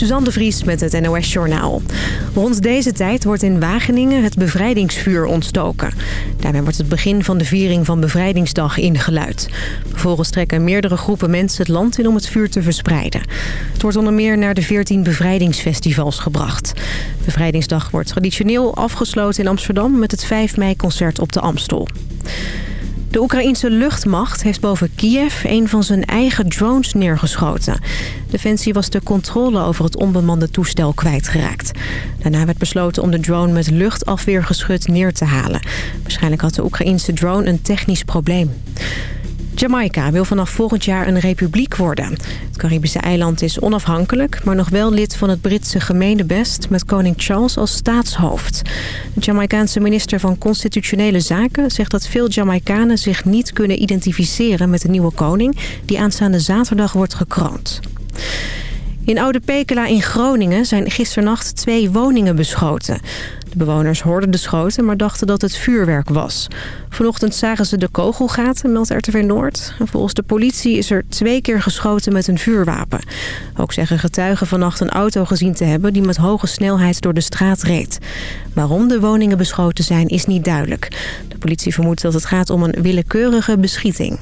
Suzanne de Vries met het NOS Journaal. Rond deze tijd wordt in Wageningen het bevrijdingsvuur ontstoken. Daarmee wordt het begin van de viering van Bevrijdingsdag ingeluid. Vervolgens trekken meerdere groepen mensen het land in om het vuur te verspreiden. Het wordt onder meer naar de 14 bevrijdingsfestivals gebracht. Bevrijdingsdag wordt traditioneel afgesloten in Amsterdam... met het 5 mei-concert op de Amstel. De Oekraïense luchtmacht heeft boven Kiev een van zijn eigen drones neergeschoten. Defensie was de controle over het onbemande toestel kwijtgeraakt. Daarna werd besloten om de drone met luchtafweergeschut neer te halen. Waarschijnlijk had de Oekraïense drone een technisch probleem. Jamaica wil vanaf volgend jaar een republiek worden. Het Caribische eiland is onafhankelijk, maar nog wel lid van het Britse gemeenebest met koning Charles als staatshoofd. De Jamaicaanse minister van Constitutionele Zaken zegt dat veel Jamaicanen zich niet kunnen identificeren met de nieuwe koning die aanstaande zaterdag wordt gekroond. In Oude Pekela in Groningen zijn gisternacht twee woningen beschoten. De bewoners hoorden de schoten, maar dachten dat het vuurwerk was. Vanochtend zagen ze de kogelgaten, meldt RTV Noord. volgens de politie is er twee keer geschoten met een vuurwapen. Ook zeggen getuigen vannacht een auto gezien te hebben... die met hoge snelheid door de straat reed. Waarom de woningen beschoten zijn, is niet duidelijk. De politie vermoedt dat het gaat om een willekeurige beschieting.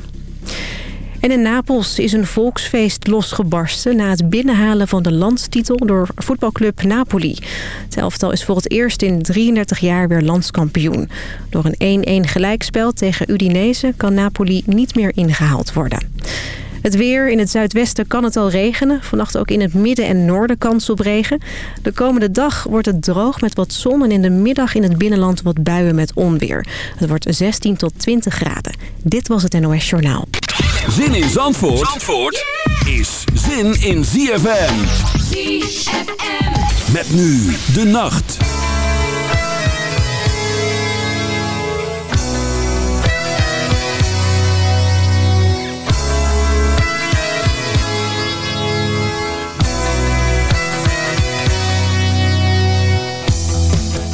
En in Napels is een volksfeest losgebarsten... na het binnenhalen van de landstitel door voetbalclub Napoli. Het elftal is voor het eerst in 33 jaar weer landskampioen. Door een 1-1 gelijkspel tegen Udinese kan Napoli niet meer ingehaald worden. Het weer. In het zuidwesten kan het al regenen. Vannacht ook in het midden en noorden kans op regen. De komende dag wordt het droog met wat zon... en in de middag in het binnenland wat buien met onweer. Het wordt 16 tot 20 graden. Dit was het NOS Journaal. Zin in Zandvoort, Zandvoort is zin in ZFM. ZFM. Met nu de nacht.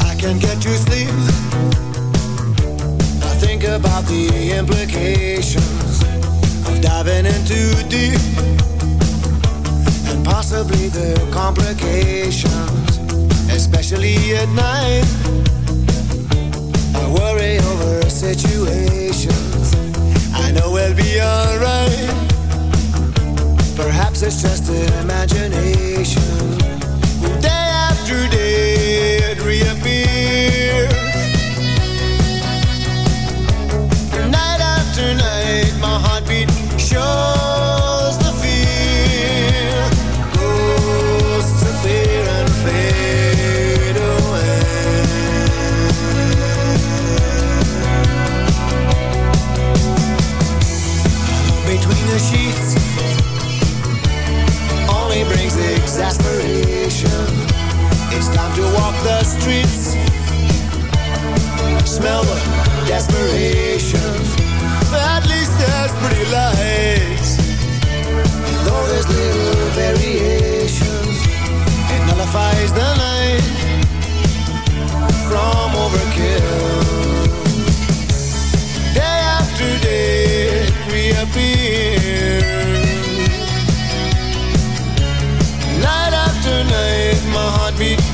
I can get you sleep. I think about the implications diving in too deep and possibly the complications, especially at night. I worry over situations. I know we'll be alright. Perhaps it's just imagination. Day after day, it reappears. The streets Smell the desperation at least there's pretty lights. Though there's little variation, it nullifies the night from overkill. Day after day, reappear. Night after night, my heartbeat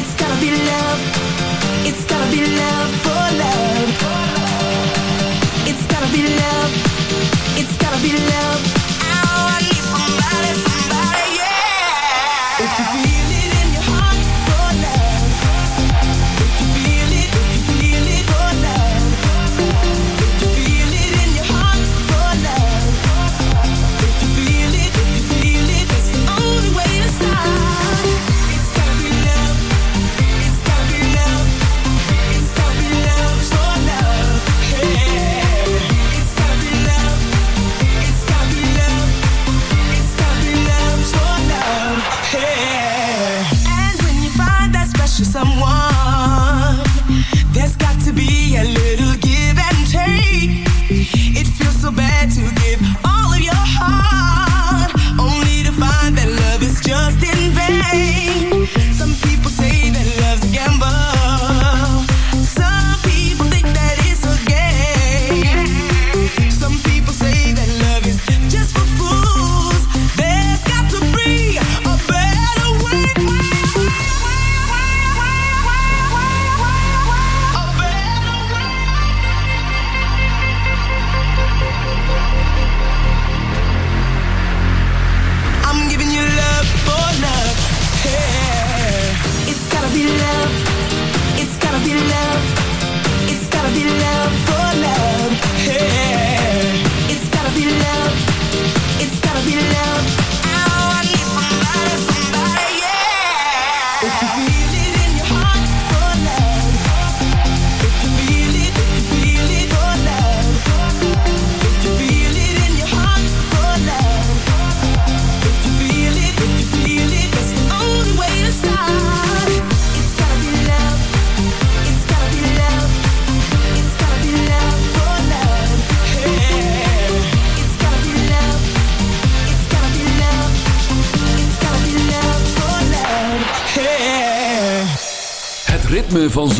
It's gotta be love. It's gotta be love for love. It's gotta be love. It's gotta be love. I somebody, somebody, yeah.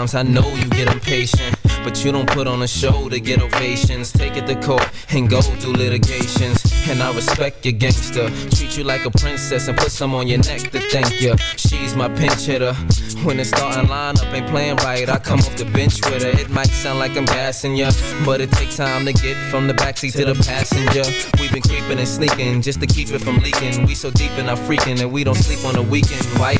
Sometimes I know you get impatient. But you don't put on a show to get ovations. Take it to court and go through litigations. And I respect your gangster. Treat you like a princess and put some on your neck to thank you. She's my pinch hitter. When the starting lineup ain't playing right, I come off the bench with her. It might sound like I'm gassing ya, but it takes time to get from the backseat to the passenger. We've been creeping and sneaking just to keep it from leaking. We so deep in our freaking and we don't sleep on the weekend. Wifey's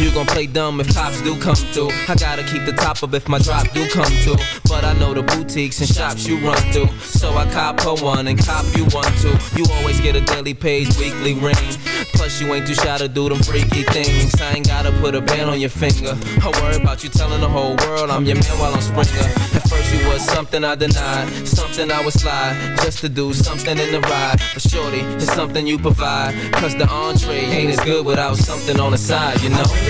You gon' play dumb if cops do come through. I gotta keep the top up if my drop do come through. But I know the boutiques and shops you run through. So I cop her one and cop you one too. You always get a daily page, weekly ring. Plus you ain't too shy to do them freaky things. I ain't gotta put a band on your finger. I worry about you telling the whole world I'm your man while I'm Springer. At first you was something I denied, something I would slide just to do something in the ride. But shorty, it's something you provide. Cause the entree ain't as good without something on the side, you know.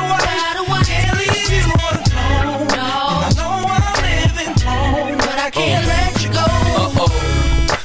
Got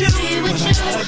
With you. Be with you.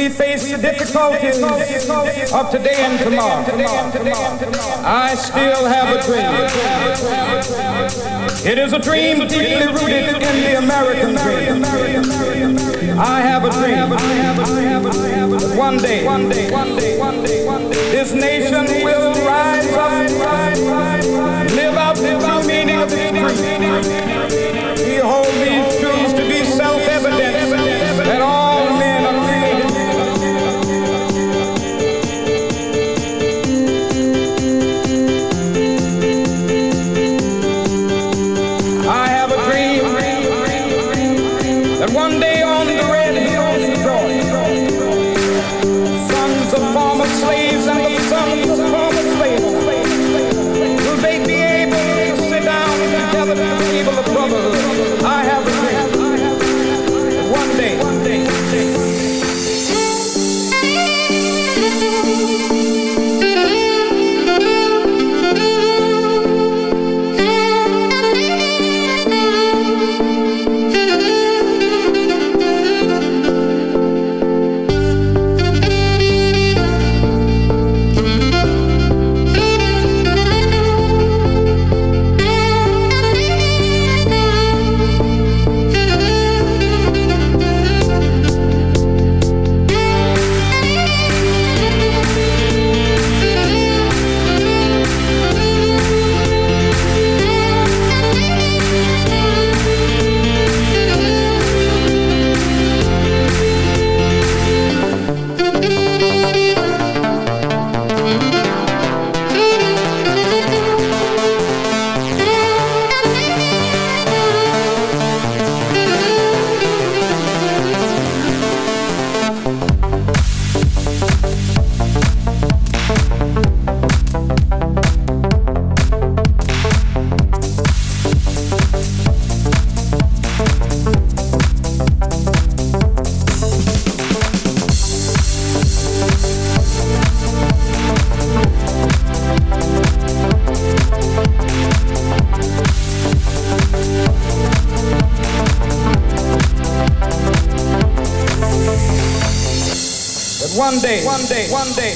We face the difficulties of today and tomorrow. I still have a dream. It is a dream deeply rooted in the American dream. I have a dream. One day, this nation will rise up, live out the meaning of its creed. We hold these truths to be self-evident that all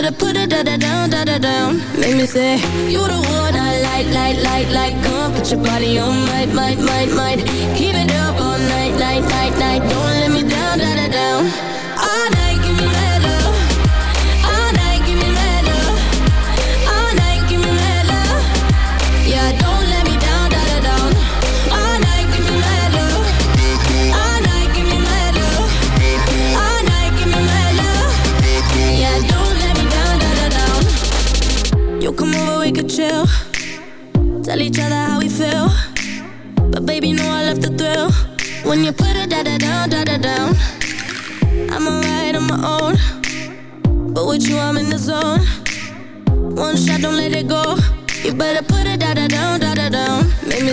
better put it da da down, da da down. Make me say you the one I like, like, like, like. Come put your body on, might, might, might, might. Keep it up all night, night, night, night. Don't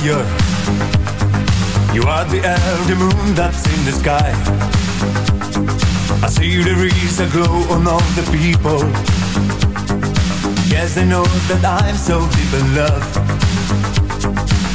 desire. You are the air, the moon that's in the sky. I see there is a glow on all the people. Yes, I know that I'm so deep in love.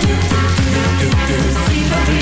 See hier.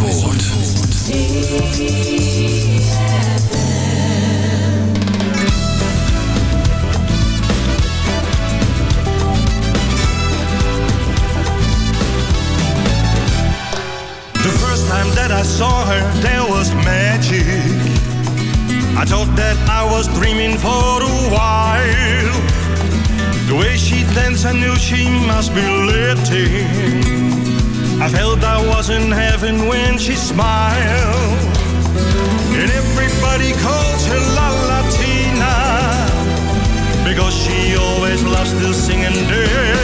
The first time that I saw her, there was magic. I thought that I was dreaming for a while. The way she danced, I knew she must be lifting. Felt I was in heaven when she smiled. And everybody calls her La Latina because she always loves to sing and dance.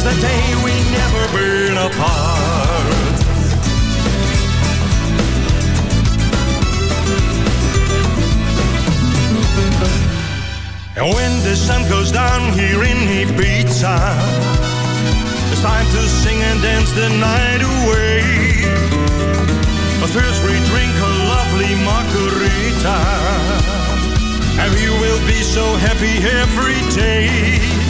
Since that day we never been apart. And when the sun goes down here in Ibiza, it's time to sing and dance the night away. But first we drink a lovely margarita, and we will be so happy every day.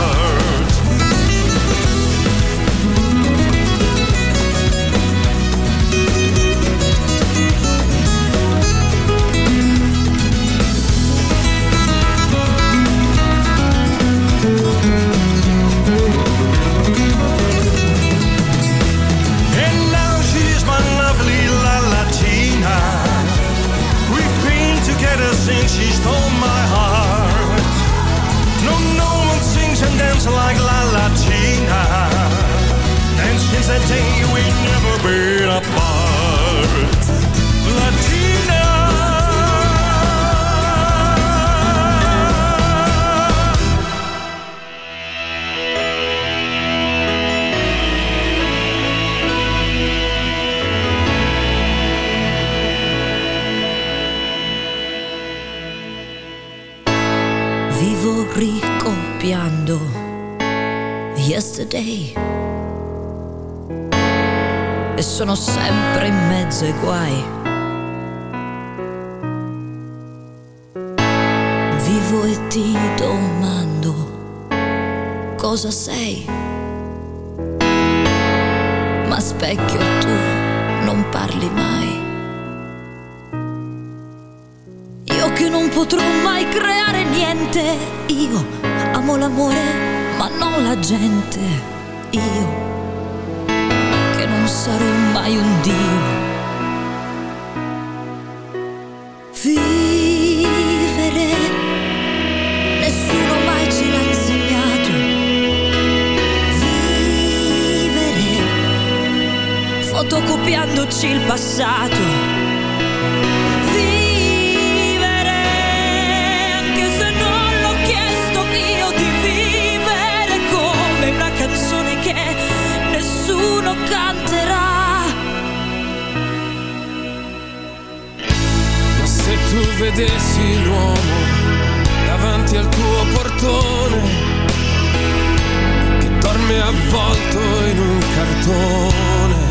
Una canzone che nessuno canterà. Ma se tu vedessi l'uomo davanti al tuo portone, che dorme avvolto in un cartone,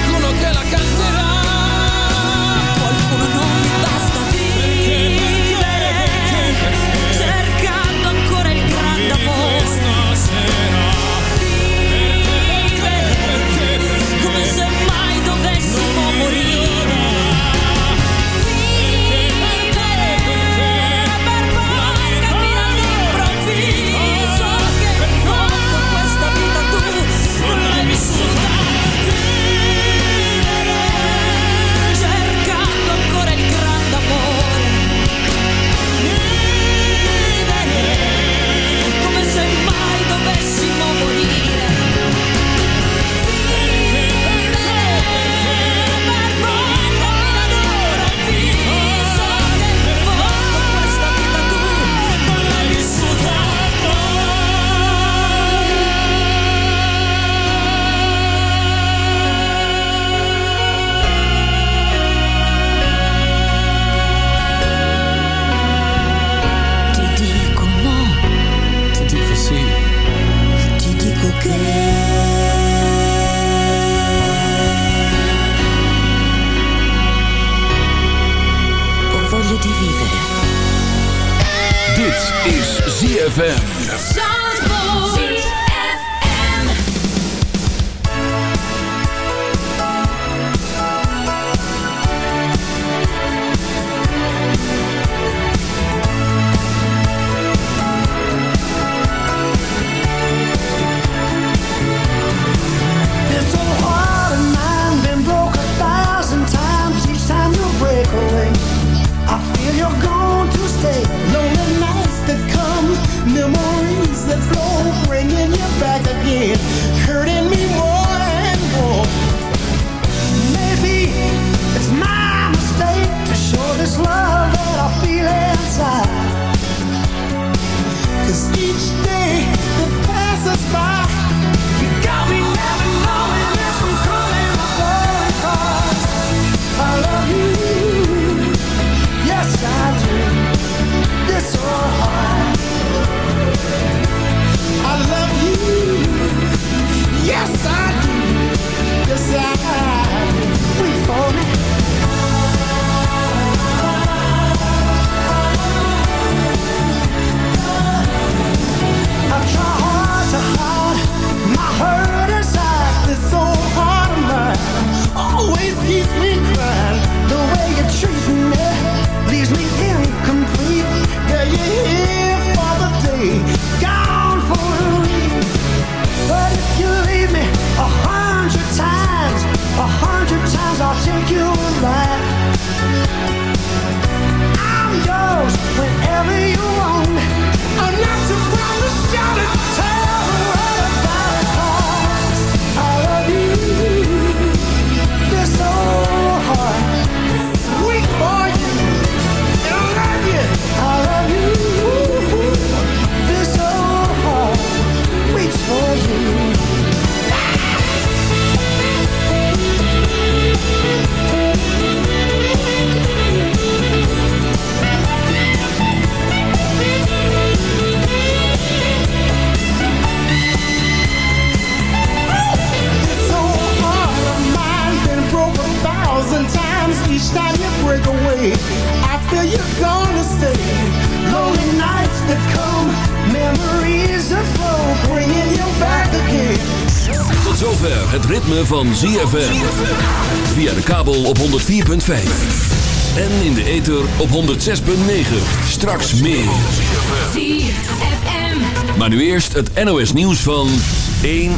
Yes, I I'll take you after you're gonna stay. Lonely nights that come, memories of flow, bringing you back again. Tot zover het ritme van ZFM. Via de kabel op 104.5. En in de ether op 106.9. Straks meer. ZFM. Maar nu eerst het NOS nieuws van 1